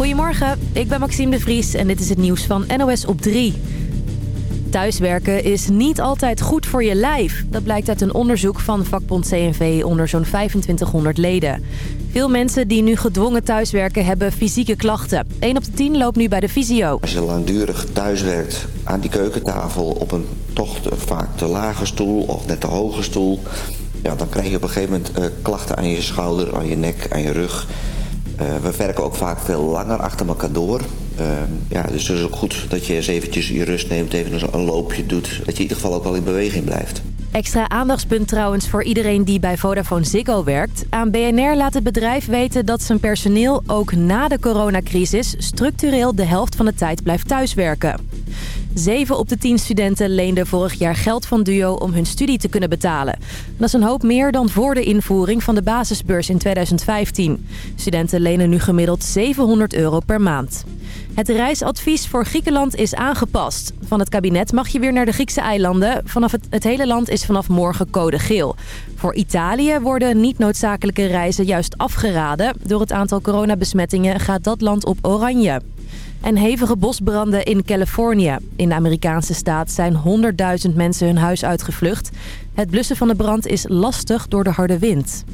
Goedemorgen, ik ben Maxime de Vries en dit is het nieuws van NOS op 3. Thuiswerken is niet altijd goed voor je lijf. Dat blijkt uit een onderzoek van vakbond CNV onder zo'n 2500 leden. Veel mensen die nu gedwongen thuiswerken hebben fysieke klachten. 1 op de 10 loopt nu bij de fysio. Als je langdurig thuiswerkt aan die keukentafel op een toch vaak te lage stoel of net te hoge stoel... Ja, dan krijg je op een gegeven moment uh, klachten aan je schouder, aan je nek, aan je rug... Uh, we werken ook vaak veel langer achter elkaar door. Uh, ja, dus het is ook goed dat je eens eventjes je rust neemt, even een loopje doet. Dat je in ieder geval ook wel in beweging blijft. Extra aandachtspunt trouwens voor iedereen die bij Vodafone Ziggo werkt. Aan BNR laat het bedrijf weten dat zijn personeel ook na de coronacrisis... structureel de helft van de tijd blijft thuiswerken. 7 op de 10 studenten leenden vorig jaar geld van Duo om hun studie te kunnen betalen. Dat is een hoop meer dan voor de invoering van de basisbeurs in 2015. Studenten lenen nu gemiddeld 700 euro per maand. Het reisadvies voor Griekenland is aangepast. Van het kabinet mag je weer naar de Griekse eilanden. Vanaf het hele land is vanaf morgen code geel. Voor Italië worden niet noodzakelijke reizen juist afgeraden. Door het aantal coronabesmettingen gaat dat land op oranje. En hevige bosbranden in Californië. In de Amerikaanse staat zijn 100.000 mensen hun huis uitgevlucht. Het blussen van de brand is lastig door de harde wind.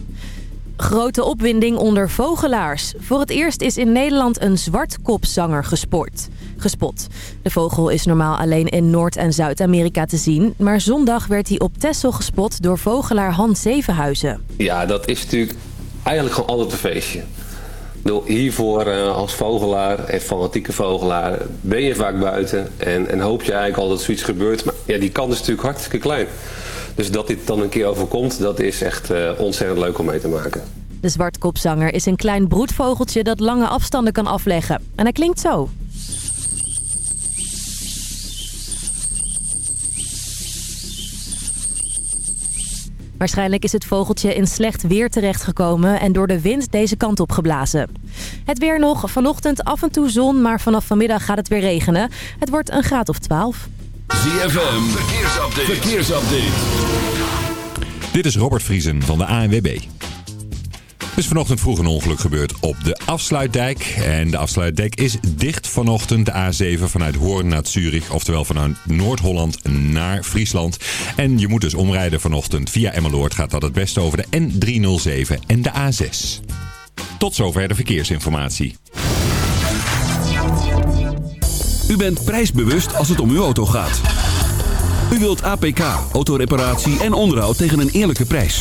Grote opwinding onder vogelaars. Voor het eerst is in Nederland een zwartkopzanger gesport, gespot. De vogel is normaal alleen in Noord- en Zuid-Amerika te zien. Maar zondag werd hij op Texel gespot door vogelaar Hans Zevenhuizen. Ja, dat is natuurlijk eigenlijk gewoon altijd een feestje. Hiervoor uh, als vogelaar en fanatieke vogelaar ben je vaak buiten en, en hoop je eigenlijk al dat zoiets gebeurt. Maar ja, die kans is natuurlijk hartstikke klein. Dus dat dit dan een keer overkomt, dat is echt uh, ontzettend leuk om mee te maken. De zwartkopzanger is een klein broedvogeltje dat lange afstanden kan afleggen. En hij klinkt zo. Waarschijnlijk is het vogeltje in slecht weer terechtgekomen en door de wind deze kant op geblazen. Het weer nog, vanochtend af en toe zon, maar vanaf vanmiddag gaat het weer regenen. Het wordt een graad of 12. ZFM, verkeersupdate. verkeersupdate. Dit is Robert Vriesen van de ANWB. Is vanochtend vroeg een ongeluk gebeurd op de afsluitdijk. En de afsluitdijk is dicht vanochtend. De A7 vanuit Hoorn naar Zurich. Oftewel vanuit Noord-Holland naar Friesland. En je moet dus omrijden vanochtend. Via Emmeloord gaat dat het beste over de N307 en de A6. Tot zover de verkeersinformatie. U bent prijsbewust als het om uw auto gaat. U wilt APK, autoreparatie en onderhoud tegen een eerlijke prijs.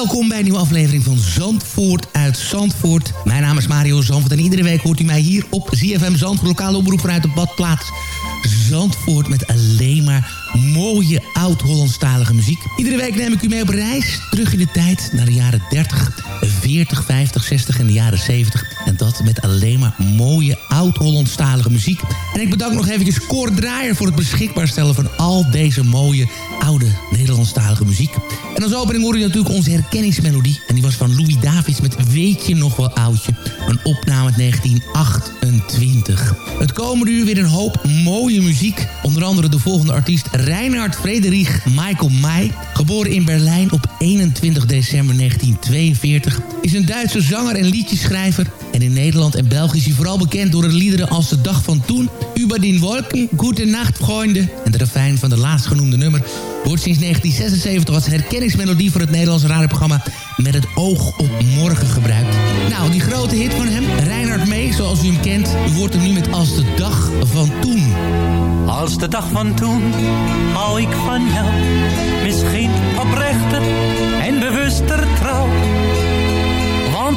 Welkom bij een nieuwe aflevering van Zandvoort uit Zandvoort. Mijn naam is Mario Zandvoort en iedere week hoort u mij hier op ZFM Zandvoort. Lokale omroep vanuit de badplaats Zandvoort met alleen maar mooie oud-Hollandstalige muziek. Iedere week neem ik u mee op reis terug in de tijd naar de jaren 30, 40, 50, 60 en de jaren 70. En dat met alleen maar mooie oud-Hollandstalige muziek. En ik bedank nog eventjes Cor Draaier voor het beschikbaar stellen van al deze mooie oude Nederlandstalige muziek. En als opening hoor je natuurlijk onze herkenningsmelodie. En die was van Louis Davids met Weet je nog wel oudje. Een opname uit 1928. Het komende uur weer een hoop mooie muziek. Onder andere de volgende artiest Reinhard Frederich Michael May. Geboren in Berlijn op 21 december 1942. Is een Duitse zanger en liedjeschrijver. En in Nederland en België is hij vooral bekend door de liederen als De Dag van Toen... Über den Wolken, Gute Nacht, Freunde... en de refijn van de laatstgenoemde nummer... wordt sinds 1976 als herkenningsmelodie voor het Nederlandse radioprogramma... Met het oog op morgen gebruikt. Nou, die grote hit van hem, Reinhard May, zoals u hem kent... wordt hem nu met Als de Dag van Toen. Als de dag van toen hou ik van jou. Misschien oprechter en bewuster trouw.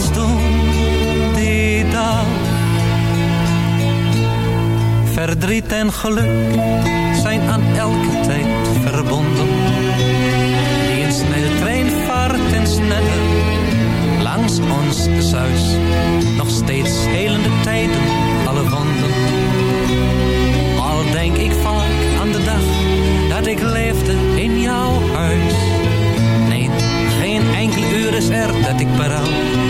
als die dag. Verdriet en geluk zijn aan elke tijd verbonden. Die een snelle trein vaart en sneller langs ons zuis. Nog steeds helende tijden, alle wonden. Al denk ik vaak aan de dag dat ik leefde in jouw huis. Nee, geen enkel uur is er dat ik berouw.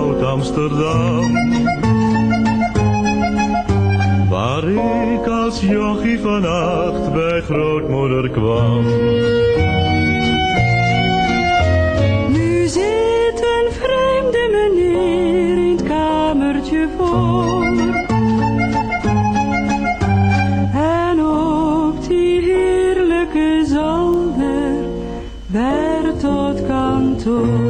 oud Amsterdam. Waar ik als jochie vannacht bij grootmoeder kwam. Nu zit een vreemde meneer in het kamertje voor. En op die heerlijke zolder werd tot kantoor.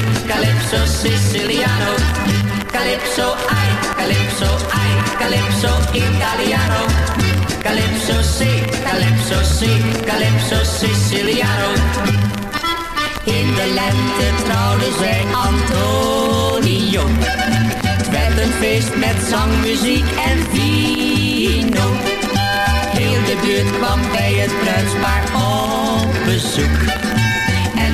calypso siciliano. Calypso, ai, calypso, ai, calypso italiano. Calypso, si, calypso, si, calypso siciliano. In de lente trouwden zij Antonio. Het een feest met zang, muziek en vino. Heel de buurt kwam bij het bruidspaar op bezoek.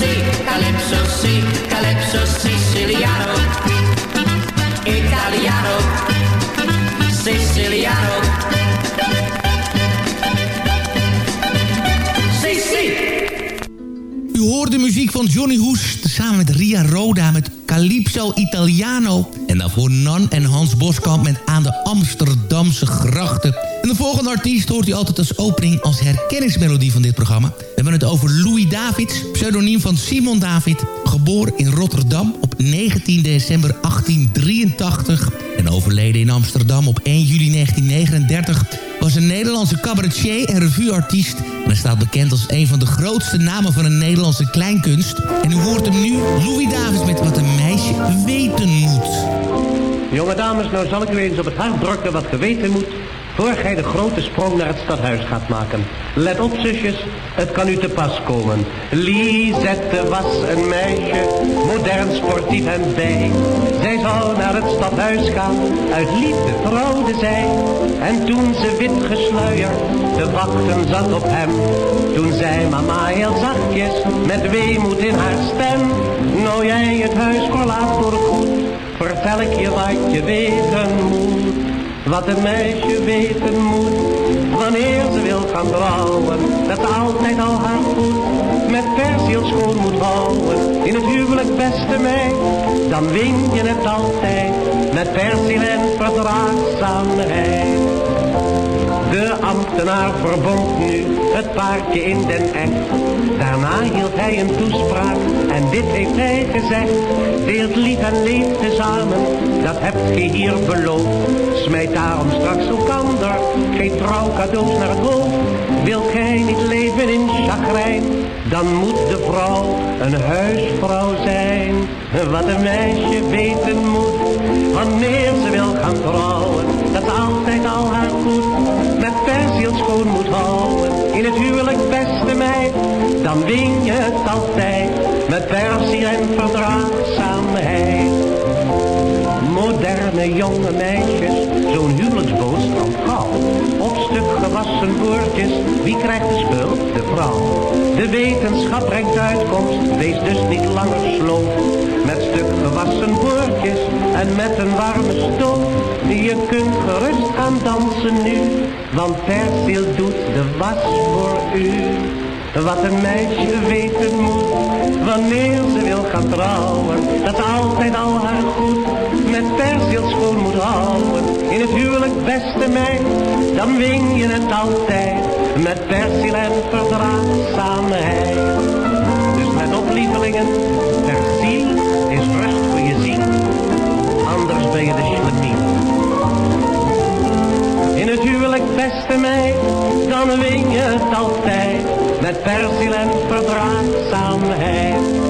Si, calypso, si, calypso siciliano. Italiano, Siciliano. Si, si. U hoort de muziek van Johnny Hoes samen met Ria Roda met Calypso Italiano. En daarvoor Nan en Hans Boskamp met Aan de Amsterdamse Grachten. En de volgende artiest hoort u altijd als opening als herkenningsmelodie van dit programma. We hebben het over Louis Davids, pseudoniem van Simon David. Geboren in Rotterdam op 19 december 1883 en overleden in Amsterdam op 1 juli 1939 was een Nederlandse cabaretier en revueartiest. En staat bekend als een van de grootste namen van een Nederlandse kleinkunst. En u hoort hem nu, Louis Davids met Wat een meisje weten moet. Jonge dames, nou zal ik u eens op het hart drukken wat geweten moet... voor gij de grote sprong naar het stadhuis gaat maken. Let op, zusjes, het kan u te pas komen. Lisette was een meisje, modern, sportief en bij. Zij zou naar het stadhuis gaan, uit liefde trouwde zij. En toen ze wit gesluierd te wachten zat op hem... toen zei mama heel zachtjes, met weemoed in haar stem... nou jij het huis verlaat voor goed vertel ik je wat je weten moet. Wat een meisje weten moet, wanneer ze wil gaan trouwen. Dat ze altijd al haar voet met persiel schoon moet houden. In het huwelijk beste meid, dan win je het altijd. Met persiel en verdraagzaamheid. De ambtenaar verbond nu paardje in den echt. Daarna hield hij een toespraak en dit heeft hij gezegd. Deelt lief en leeft tezamen, dat hebt ge hier beloofd. Smijt daarom straks elkander trouw cadeaus naar het hoofd. Wil gij niet leven in chagrijn, dan moet de vrouw een huisvrouw zijn. Wat een meisje weten moet, wanneer ze wil gaan trouwen. Dat altijd al haar goed met persiel schoon moet houden. In het huwelijk beste meid, dan win je het altijd. Met persiel en verdraagzaamheid. Moderne jonge meisjes, wie krijgt de schuld? De vrouw. De wetenschap brengt uitkomst, wees dus niet langer sloof. Met stuk gewassen woordjes en met een warme stof. Je kunt gerust gaan dansen nu, want Persil doet de was voor u. Wat een meisje weten moet, wanneer ze wil gaan trouwen. Dat altijd al haar goed met persil schoon moet houden. In het huwelijk beste meid, dan win je het altijd. Met persil en verdraagzaamheid. Dus let op lievelingen, persil is rust voor je ziel. Anders ben je de schlemien. In het huwelijk beste meid, dan win je het altijd. Met persil en verdraagzaamheid.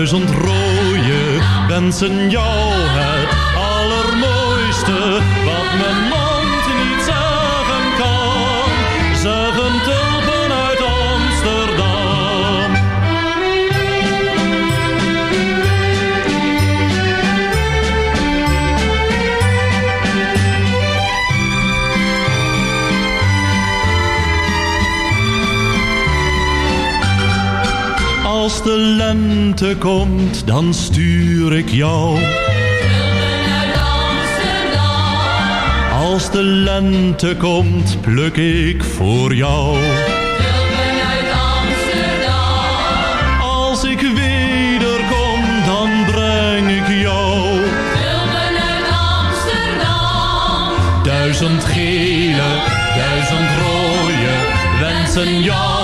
Duizend rode wensen jou komt, dan stuur ik jou. Als de lente komt, pluk ik voor jou. Als ik wederkom, dan breng ik jou. Duizend gele, duizend rode, wensen jou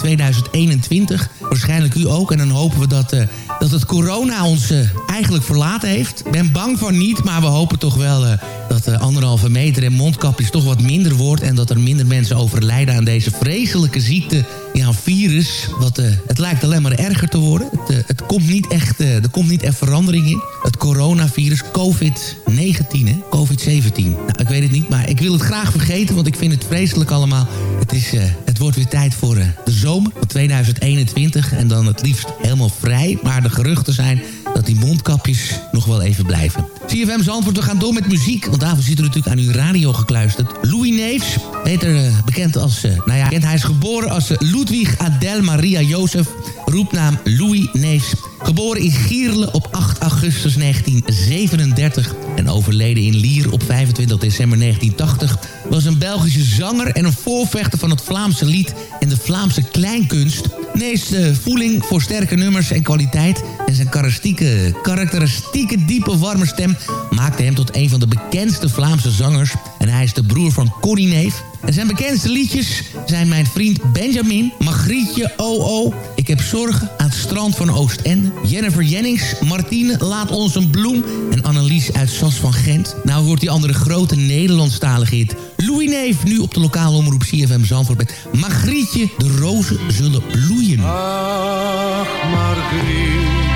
2021. Waarschijnlijk u ook. En dan hopen we dat, uh, dat het corona ons eigenlijk verlaten heeft. Ben bang van niet, maar we hopen toch wel dat de anderhalve meter en mondkapjes toch wat minder wordt... en dat er minder mensen overlijden aan deze vreselijke ziekte... Ja, virus. Wat, het lijkt alleen maar erger te worden. Het, het komt niet echt, er komt niet echt verandering in. Het coronavirus, COVID-19, hè? COVID-17. Nou, ik weet het niet, maar ik wil het graag vergeten... want ik vind het vreselijk allemaal. Het, is, wordt weer tijd voor de zomer van 2021... en dan het liefst helemaal vrij. Maar de geruchten zijn dat die mondkapjes nog wel even blijven. CFM Zandvoort, we gaan door met muziek. Want daarvoor zit er natuurlijk aan uw radio gekluisterd. Louis Neefs, beter uh, bekend als... Uh, nou ja, hij is geboren als Ludwig Adel Maria Jozef. Roepnaam Louis Neefs. Geboren in Gierle op 8 augustus 1937 en overleden in Lier op 25 december 1980... was een Belgische zanger en een voorvechter van het Vlaamse lied en de Vlaamse kleinkunst. Nees de voeling voor sterke nummers en kwaliteit... en zijn karakteristieke, karakteristieke diepe warme stem... maakte hem tot een van de bekendste Vlaamse zangers... en hij is de broer van Connie Neef... En zijn bekendste liedjes zijn Mijn Vriend Benjamin, Magrietje O.O. Ik heb zorgen aan het strand van Oostende. Jennifer Jennings, Martine Laat ons een bloem. En Annelies uit Sas van Gent. Nou hoort die andere grote Nederlandstalige hit. Louis Neef nu op de lokale omroep CFM Zandvoort met Magrietje. De rozen zullen bloeien. Ach, Margrietje,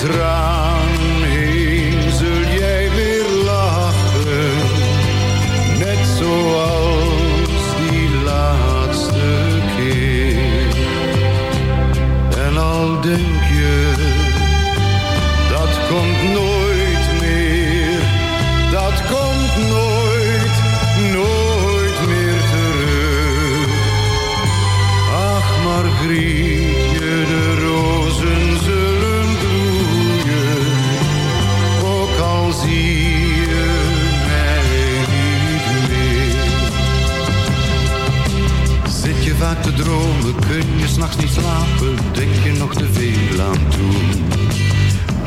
Door niet slapen, denk je nog te veel aan toen.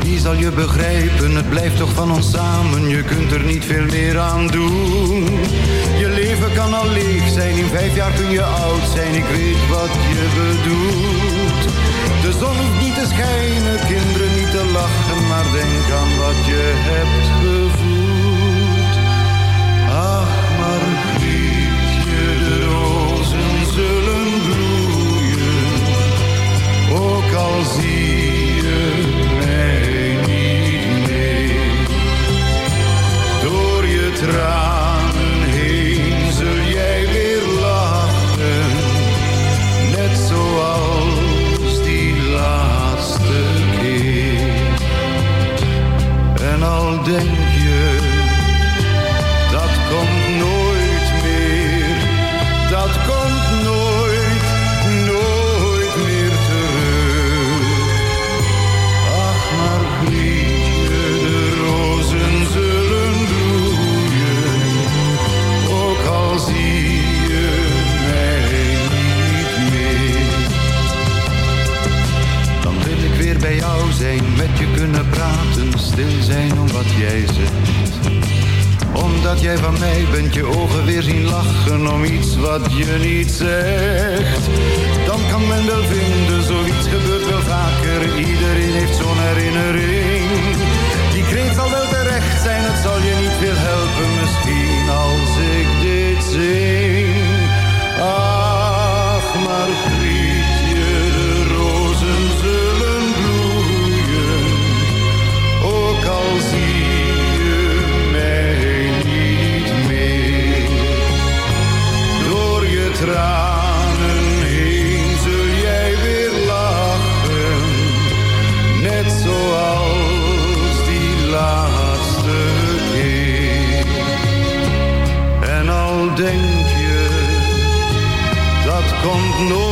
Wie zal je begrijpen, het blijft toch van ons samen, je kunt er niet veel meer aan doen. Je leven kan al leeg zijn, in vijf jaar kun je oud zijn, ik weet wat je bedoelt. De zon hoeft niet te schijnen, kinderen niet te lachen, maar denk aan wat komt nooit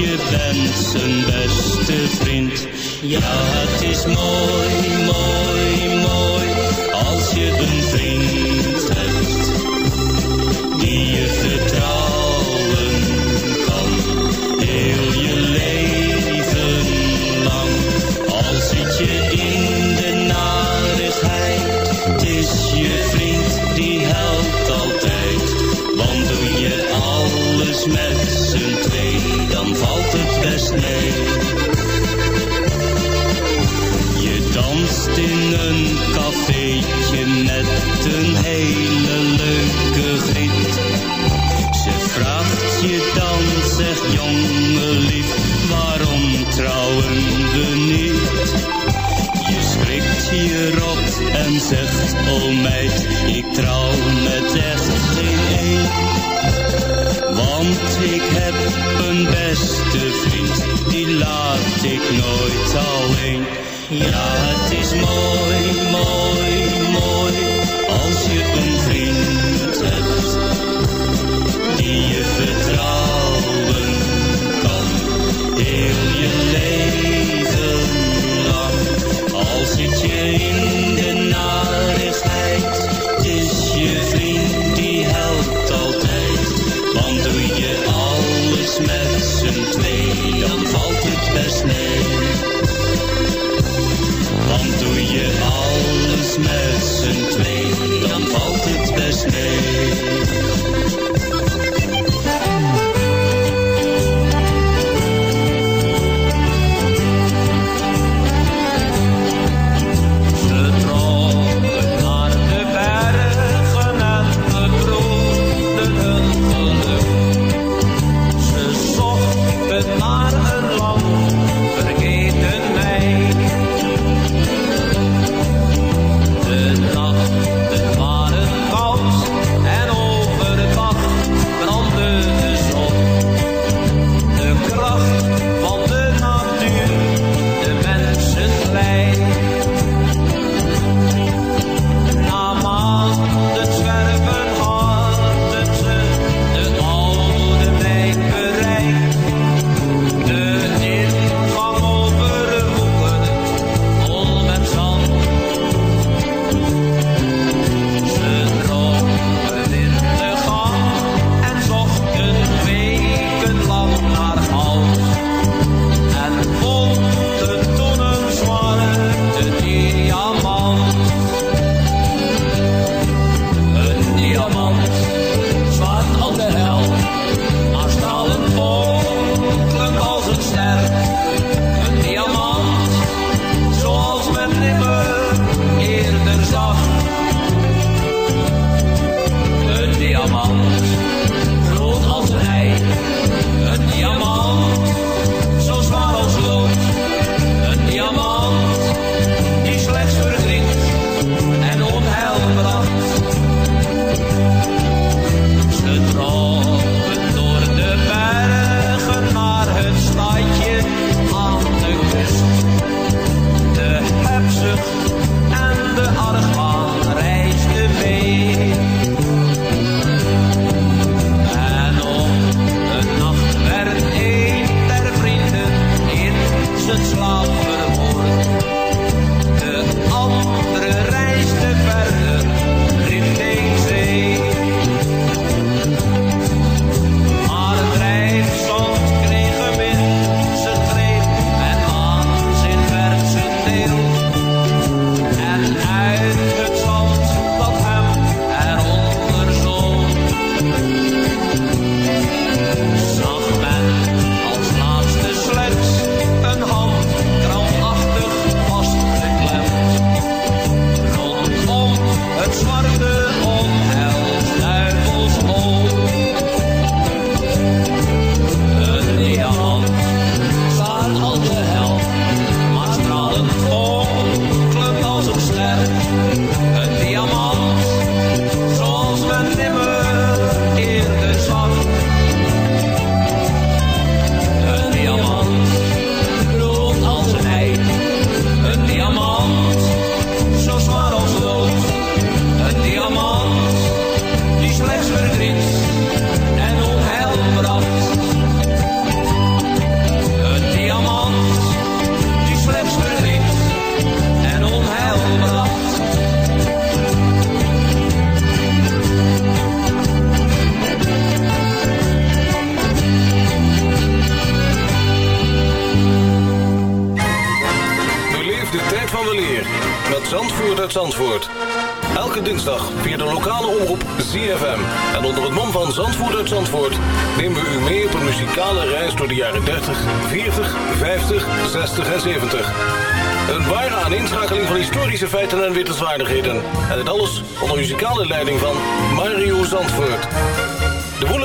je bent zijn beste vriend. Ja, het is mooi, mooi, mooi, als je een vriend een cafeetje met een hele leuke griet. Ze vraagt je dan, zegt jongen lief, waarom trouwen we niet? Je schrikt je rot en zegt, oh meid, ik trouw met echt geen één. Want ik heb een beste vriend, die laat ik nooit alleen. Ja, het is mooi, mooi, mooi, als je een vriend hebt, die je vertrouwen kan, heel je leven lang. Al zit je in de narigheid, het is je vriend die helpt altijd. Want doe je alles met z'n twee, dan valt het best mee. Want doe je alles met z'n twee, dan valt het best mee. 60 en 70. Een ware aaninschakeling van historische feiten en wittelswaardigheden. En dit alles onder muzikale leiding van Mario Zandvoort.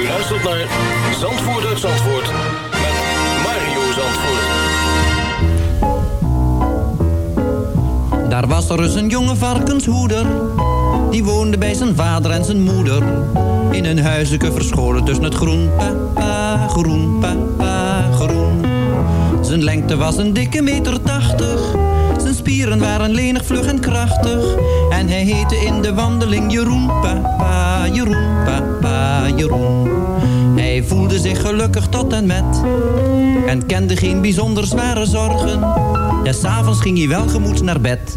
U luistert naar Zandvoort uit Zandvoort met Mario Zandvoort. Daar was er eens een jonge varkenshoeder. Die woonde bij zijn vader en zijn moeder. In een huisje verscholen tussen het groen. Papa, groen, papa, groen. Zijn lengte was een dikke meter tachtig. Spieren waren lenig, vlug en krachtig. En hij heette in de wandeling Jeroen, papa, Jeroen, papa, Jeroen. Hij voelde zich gelukkig tot en met. En kende geen bijzonder zware zorgen. Des avonds ging hij welgemoed naar bed.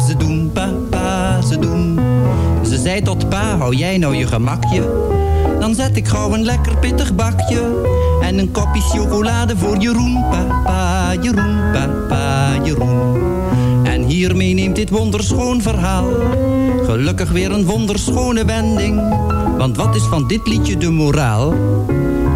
ze doen, papa, ze doen. Ze zei tot pa, hou jij nou je gemakje? Dan zet ik gauw een lekker pittig bakje. En een kopje chocolade voor Jeroen. Papa, Jeroen, papa, Jeroen. En hiermee neemt dit wonderschoon verhaal. Gelukkig weer een wonderschone wending. Want wat is van dit liedje de moraal?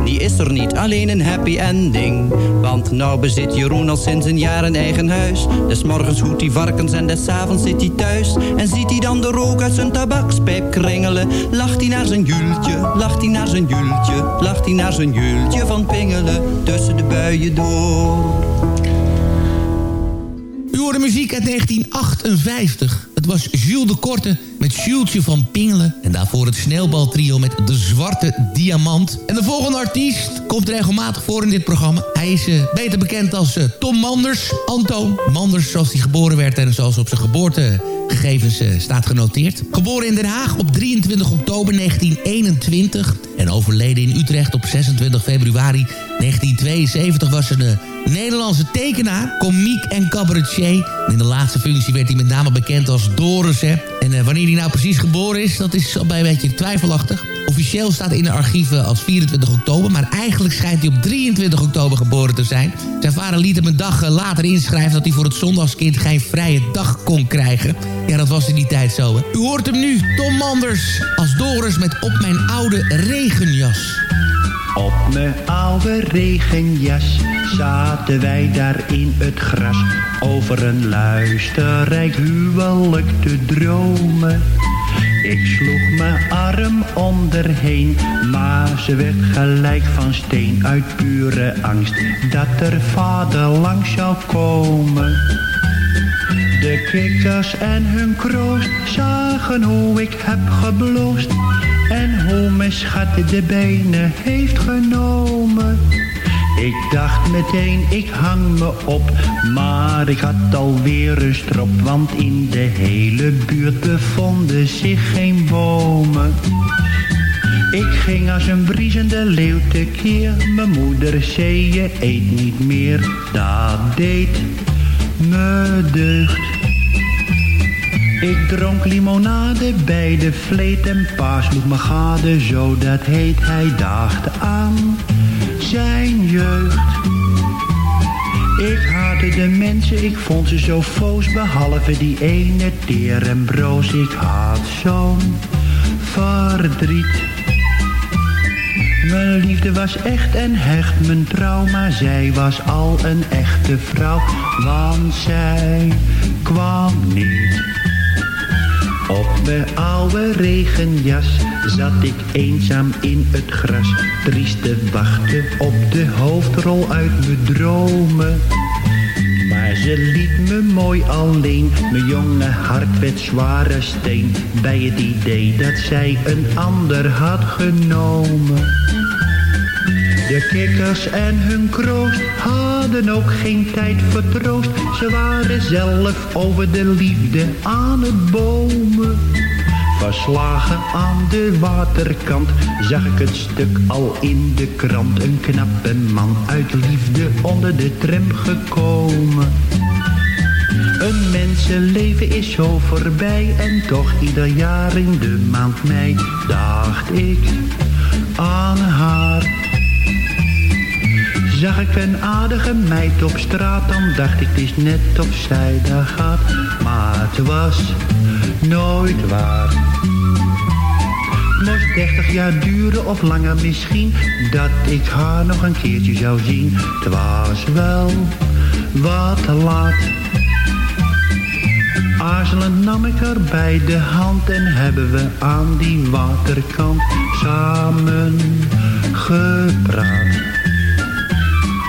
Die is er niet, alleen een happy ending. Want nou bezit Jeroen al sinds een jaar een eigen huis. Des morgens hoedt hij varkens en des avonds zit hij thuis. En ziet hij dan de rook uit zijn tabakspijp kringelen. Lacht hij naar zijn jultje, lacht hij naar zijn jultje. Lacht hij naar zijn jultje van pingelen tussen de buien door. U hoorde muziek uit 1958. Het was Jules de Korte met Jultje van Pingelen. En daarvoor het sneeuwbaltrio met De Zwarte Diamant. En de volgende artiest komt regelmatig voor in dit programma. Hij is uh, beter bekend als uh, Tom Manders. Antoon Manders, zoals hij geboren werd en zoals op zijn geboortegegevens uh, staat genoteerd. Geboren in Den Haag op 23 oktober 1921. En overleden in Utrecht op 26 februari 1972 was een Nederlandse tekenaar, komiek en cabaretier. In de laatste functie werd hij met name bekend als Doris. Hè. En uh, wanneer hij nou precies geboren is, dat is al bij een beetje twijfelachtig. Officieel staat in de archieven als 24 oktober... maar eigenlijk schijnt hij op 23 oktober geboren te zijn. Zijn vader liet hem een dag later inschrijven... dat hij voor het zondagskind geen vrije dag kon krijgen. Ja, dat was in die tijd zo, hè. U hoort hem nu, Tom Manders, als Doris met Op mijn oude regenjas. Op mijn oude regenjas zaten wij daar in het gras over een luisterrijk huwelijk te dromen. Ik sloeg mijn arm onderheen, maar ze werd gelijk van steen uit pure angst dat er vader lang zou komen. De kikkers en hun kroost zagen hoe ik heb gebloost en hoe mijn schat de benen heeft genomen. Ik dacht meteen, ik hang me op, maar ik had alweer een strop, want in de hele buurt bevonden zich geen bomen. Ik ging als een briesende leeuw tekeer, mijn moeder zei je eet niet meer, dat deed me deugd. Ik dronk limonade bij de vleet en pa sloeg me gade, zo dat heet hij dacht aan zijn jeugd. Ik haatte de mensen, ik vond ze zo foos, behalve die ene teer en broos. Ik had zo'n verdriet. Mijn liefde was echt en hecht, mijn trouw, maar zij was al een echte vrouw, want zij kwam niet. Op mijn oude regenjas zat ik eenzaam in het gras, triest te wachten op de hoofdrol uit mijn dromen. Ze liet me mooi alleen, mijn jonge hart werd zware steen, bij het idee dat zij een ander had genomen. De kikkers en hun kroost hadden ook geen tijd voor troost. Ze waren zelf over de liefde aan het bomen. Verslagen aan de waterkant zag ik het stuk al in de krant. Een knappe man uit liefde onder de tram gekomen. Een mensenleven is zo voorbij en toch ieder jaar in de maand mei dacht ik aan haar. Zag ik een aardige meid op straat, dan dacht ik het is net of zij gaat. Maar het was nooit waar. Moest dertig jaar duren of langer misschien, dat ik haar nog een keertje zou zien. Het was wel wat laat. Aarzelend nam ik haar bij de hand en hebben we aan die waterkant samen gepraat.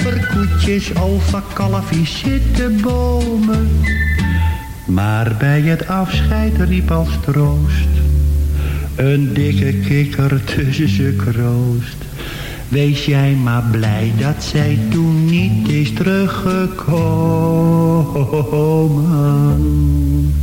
over koetjes, over kalfjes zitten bomen. Maar bij het afscheid riep als troost een dikke kikker tussen ze kroost. Wees jij maar blij dat zij toen niet is teruggekomen.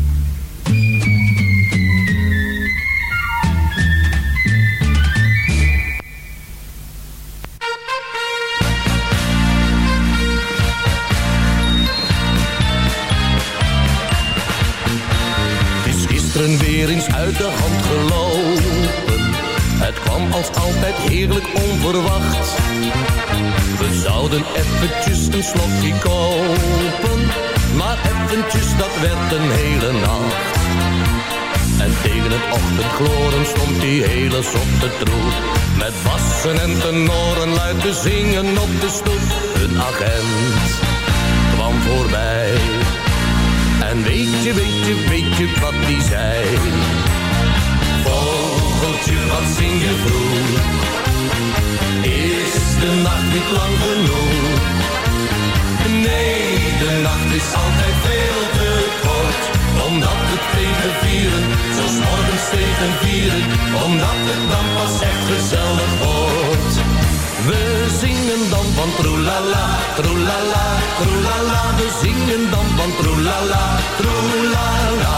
Gisteren weer eens uit de hand gelopen. Het kwam als altijd heerlijk onverwacht. We zouden eventjes een slokje kopen. Maar eventjes, dat werd een hele nacht. En tegen het ochtendgloren stond die hele zotte troep. Met bassen en tenoren luid te zingen op de stoep. Een agent kwam voorbij. Weet je, weet je, weet je wat die zei? Vogeltje, wat zing je vroeg? Is de nacht niet lang genoeg? Nee, de nacht is altijd veel te kort. Omdat het tegen vieren, zo 's morgens tegen vieren. Omdat het dan pas echt gezellig wordt. We zingen dan van troelala, troelala, troelala. We zingen dan van troelala, troelala.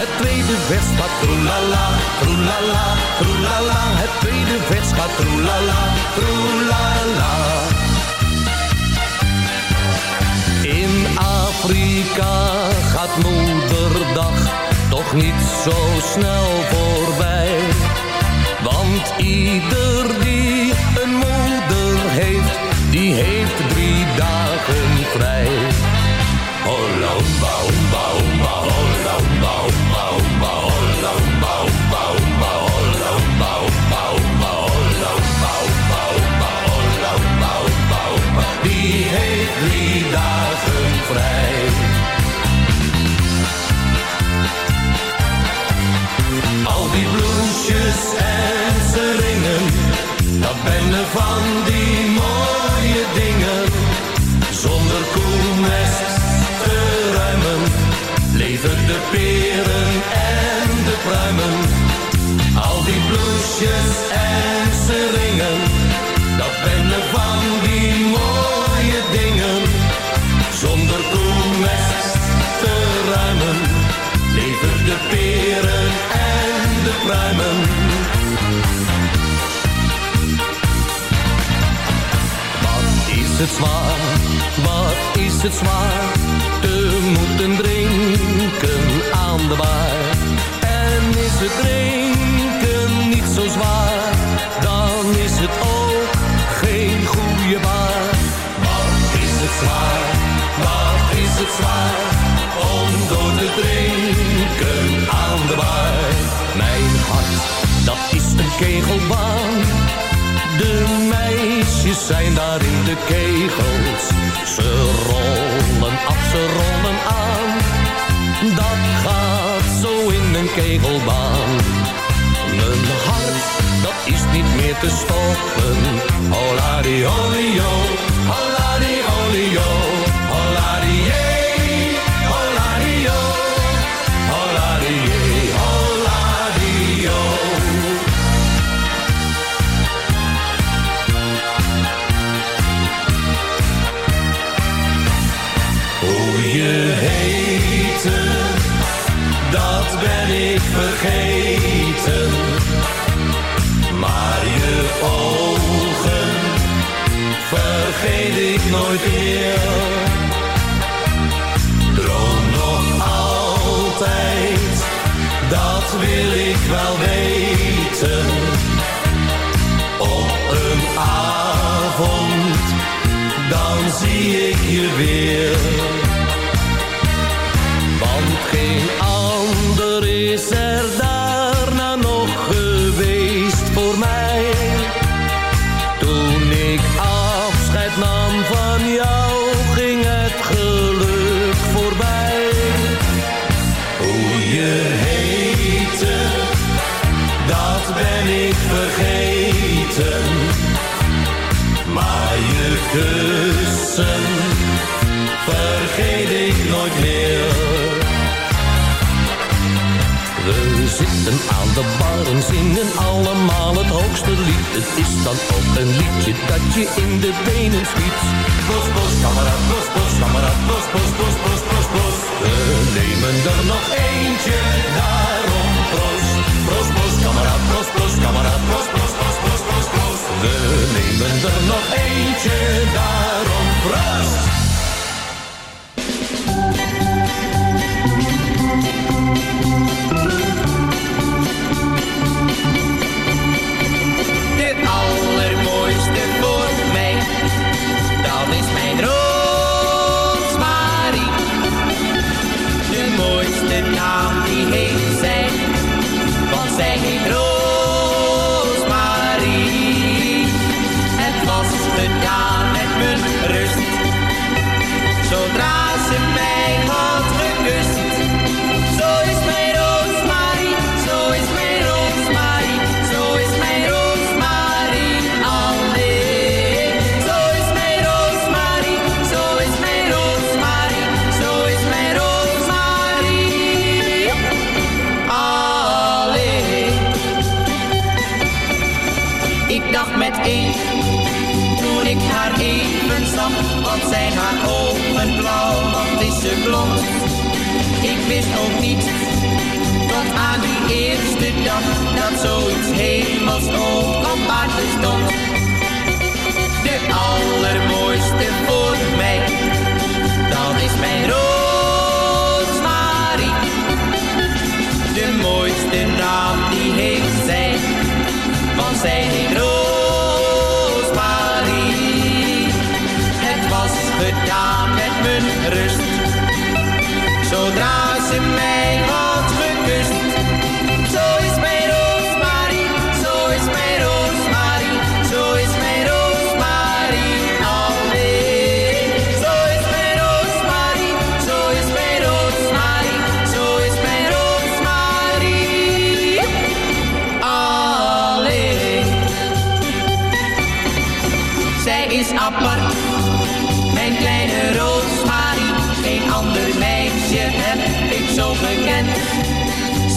Het tweede vers gaat troelala, troelala, troelala. Het tweede vers gaat troelala, troelala. In Afrika gaat moederdag toch niet zo snel voorbij. Want ieder heeft drie dagen vrij. Holla, humba, humba, humba, holla, humba, humba, humba, holla, humba, humba, humba, holla, humba, humba, humba, holla, humba, humba, humba, holla. Die heeft drie dagen vrij. Al die bloesjes en seringen, dat ben er van die het zwaar, wat is het zwaar, te moeten drinken aan de bar. En is het drinken niet zo zwaar, dan is het ook geen goede baar. Wat is het zwaar, wat is het zwaar, om door te drinken in de kegels. Ze rollen af, ze rollen aan. Dat gaat zo in een kegelbaan. Mijn hart, dat is niet meer te stoppen. Di olio,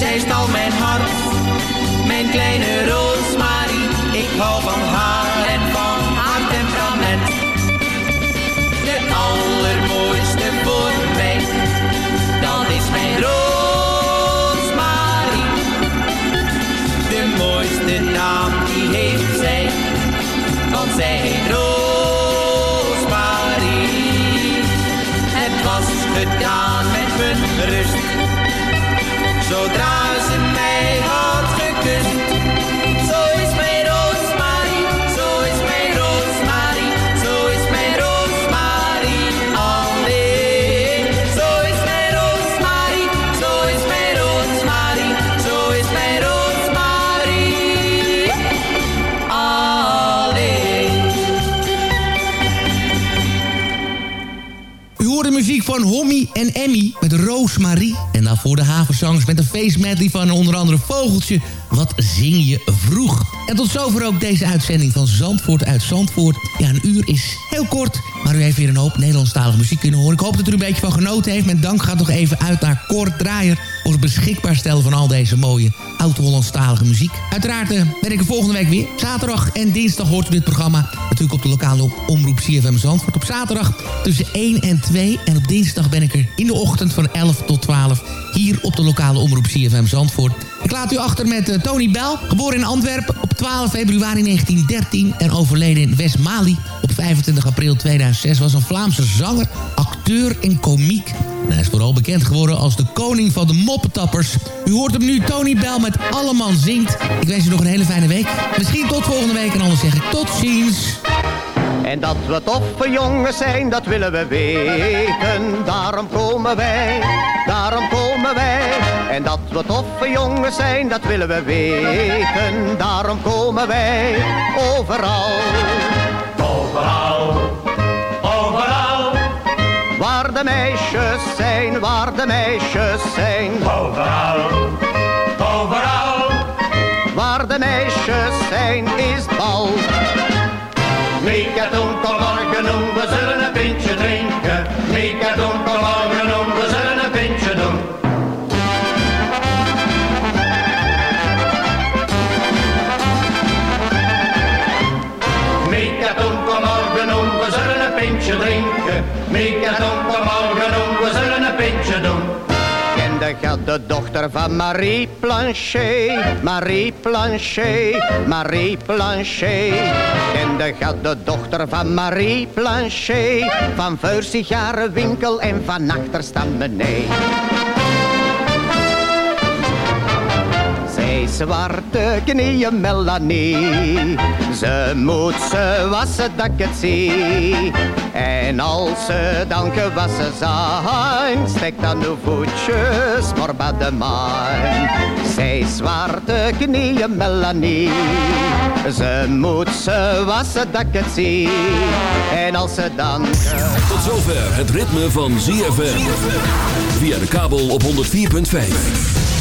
Zij stal mijn hart, mijn kleine roosmarie. Ik hou van haar en van haar temperament. De allermooiste voor mij, dat is mijn roosmarie. De mooiste naam die heeft zij, want zij heet roosmarie. Het was gedaan met mijn rust, zodra ze mij had gekust. Zo is mijn roosmarie, zo is mijn roosmarie, zo is mijn roosmarie alleen. Zo is mijn roosmarie, zo is mijn roosmarie, zo is mijn roosmarie alleen. U hoort de muziek van Hommy en Emmy met Roosmarie. En daarvoor de havenzangs met een face medley van onder andere Vogeltje. Wat zing je vroeg? En tot zover ook deze uitzending van Zandvoort uit Zandvoort. Ja, een uur is heel kort, maar u heeft weer een hoop Nederlandstalige muziek kunnen horen. Ik hoop dat u er een beetje van genoten heeft. Mijn dank gaat nog even uit naar Kort Draaier... voor het beschikbaar stellen van al deze mooie oud-Hollandstalige muziek. Uiteraard eh, ben ik er volgende week weer. Zaterdag en dinsdag hoort u dit programma natuurlijk op de lokale omroep CFM Zandvoort. Op zaterdag tussen 1 en 2. En op dinsdag ben ik er in de ochtend van 11 tot 12... hier op de lokale omroep CFM Zandvoort. Ik laat u achter met eh, Tony Bell. Geboren in Antwerpen op 12 februari 1913... en overleden in West-Mali op 25 april 2006... was een Vlaamse zanger, acteur en komiek... En hij is vooral bekend geworden als de koning van de moppetappers. U hoort hem nu, Tony Bell met Alleman Zingt. Ik wens u nog een hele fijne week. Misschien tot volgende week en anders zeg ik tot ziens. En dat we toffe jongens zijn, dat willen we weten. Daarom komen wij, daarom komen wij. En dat we toffe jongens zijn, dat willen we weten. Daarom komen wij overal. Overal, overal. Waar de meisjes zijn, waar de meisjes zijn. Overal, overal. Waar de meisjes zijn, is bal. Mika kom morgen we zullen een pintje drinken. Mika de dochter van Marie Planchet, Marie Planchet, Marie Planchet. En de gaat de dochter van Marie Planchet, van voor sigarenwinkel en van achterstand zwarte knieën Melanie, ze moet ze wassen dat ik het zie. En als ze dan gewassen zijn, steekt dan de voetjes maar bij de maan. Zij zwarte knieën Melanie, ze moet ze wassen dat ik het zie. En als ze dan... Tot zover het ritme van ZFM. Via de kabel op 104.5.